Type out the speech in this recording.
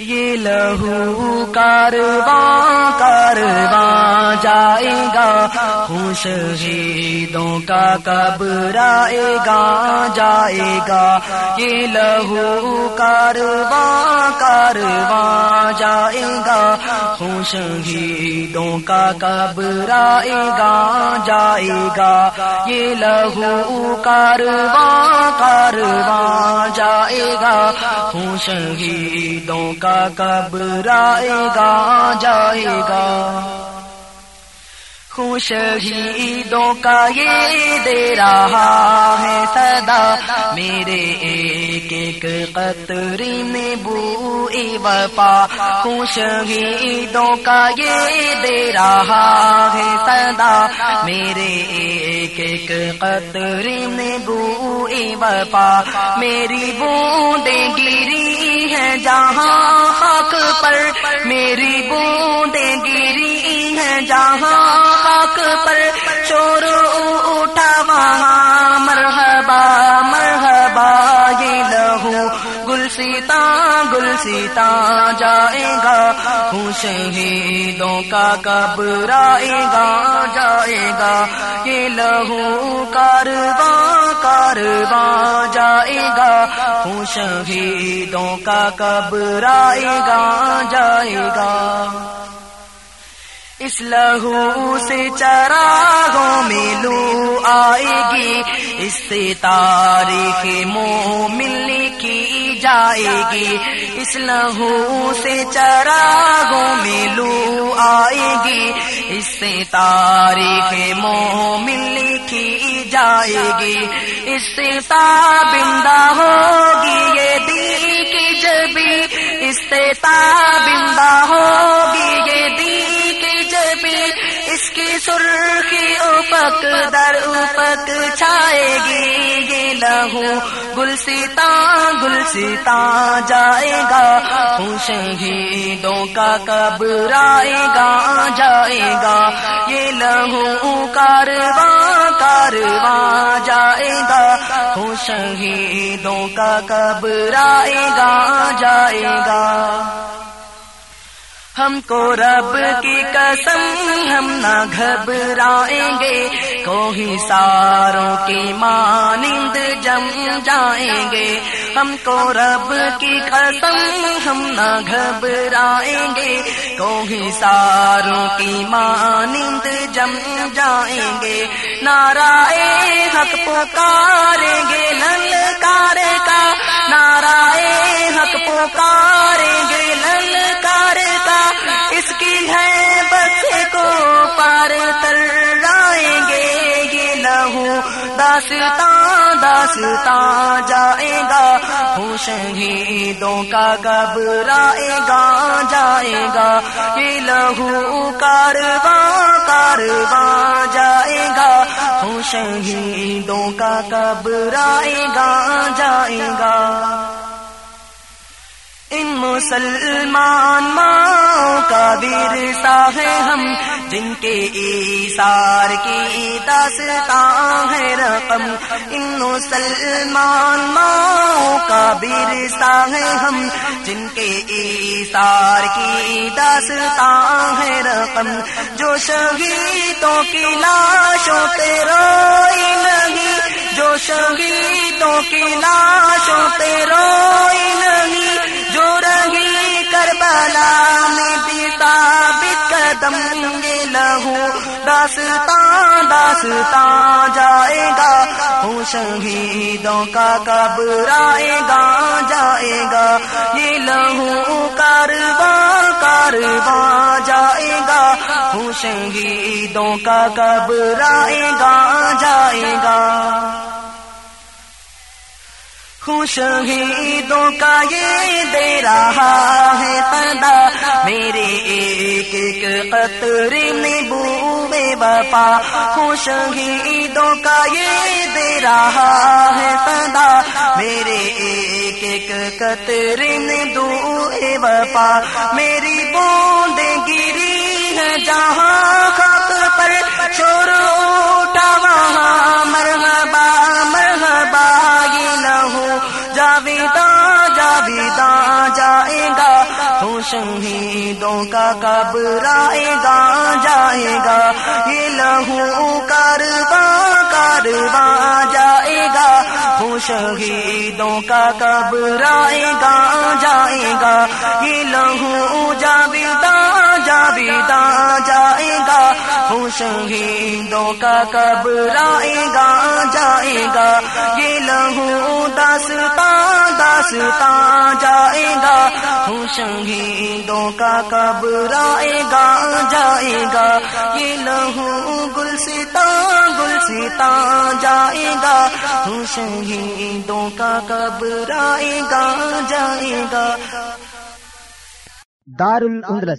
یہ لہو کارواں کارواں جائے گا خوش شہیدوں کا قبر آئے گا جائے گا یہ لہو کارواں کارواں جائے گا خوش شہیدوں کا قبر آئے گا جائے گا۔ یہ لہو کارواں کارواں جائے گا۔ خوشگی شہیدوں کا کب رائے گا، جائے گا۔ خوش شہیدوں کا یہ دے رہا ہے صدا۔ میرے ایک ایک قطری میں بو وفا۔ خوش شہیدوں کا یہ دے رہا ہے صدا۔ میرے ایک ایک قطری میں بو وفا۔ میری بوندیں گری ہے جہاں حق پر۔ میری بوندیں گری ہے جہاں خاک پر چور اٹھا وہاں مرحبا مرحبا، یہ لہو گل سیتا گل سیتا جائے گا، خوش شہیدوں کا کب رائے گا، جائے گا، یہ لہو کارواں کارواں جائے گا، خوش شہیدوں کا کب رائے گا، جائے گا۔ اس لہو سے چراغوں میں لو آئے گی۔ اس سے تاریخ مومن کی جائے گی۔ اس لہو سے چراغوں میں لو آئے گی۔ اس سے تاریخ مومن کی جائے گی۔ اس سے تابندہ ہوگی یہ دی کی جبی اس سے تابندہ ہوگی اوپک در اوپک چھائے گی یہ لہو گل سیتا گل سیتا جائے گا شہیدوں کا کب رائے گا، جائے گا۔ یہ لہو کارواں کارواں جائے گا۔ شہیدوں کا کب رائے گا، جائے گا۔ ہم کو رب کی قسم، ہم نہ گھبرائیں گے۔ کوئی ساروں کی مانند جم جائیں گے۔ ہم کو رب کی قسم، ہم نہ گھبرائیں گے۔ کوئی ساروں کی مانند جم جائیں گے۔ نارائے حق داستان داستان جائے گا شہیدوں کا گھبرائے گا جائے گا یہ لہو کارواں کارواں جائے گا شہیدوں کا گھبرائے گا جائے گا ان مسلمان ماں کا ورثہ ہے ہم جن کے ایسار کی داستان ہے رقم، ان مسلمان ماں کا ورثہ ہے ہم۔ جن کے ایسار کی داستان ہے رقم، جو شہیدوں کی لاشوں پہ روئی نہیں۔ جو شہیدوں کی لاشوں پہ روئی نہیں۔ داستان داستان جائے گا وہ شہیدوں کا کب رائے گا جائے گا یہ لہو کارواں کارواں جائے گا وہ شہیدوں کا کب رائے گا جائے گا شہیدوں کا یہ دے رہا ہے پدا میرے ایک ایک قطرے میں بو بے بپا خوش شہیدوں کا یہ دے رہا ہے پدا میرے ایک ایک قطرے میں دو اے وفا۔ میری بوندیں گری ہے جہاں خاک پر شور اٹھا۔ وہاں مرحبا مرحبا، یہ نہ ہو۔ جاویداں جاویداں جائے گا۔ خوش ہی شہیدوں کا قبر آئے گا، جائے شہیدوں کا کب آئے گا، جائے گا۔ یہ لہو جاویدہ جاویدہ جائے گا۔ وہ شہیدوں کا کب آئے گا، جائے گا۔ یہ لہو دستا دستا جائے گا وہ شہیدوں کا قبر آئے گا، جائے گا۔ یہ لہو گل ستا گل ستا جائے گا۔ وہ شہیدوں کا قبر آئے گا، جائے گا۔ دار الاندلس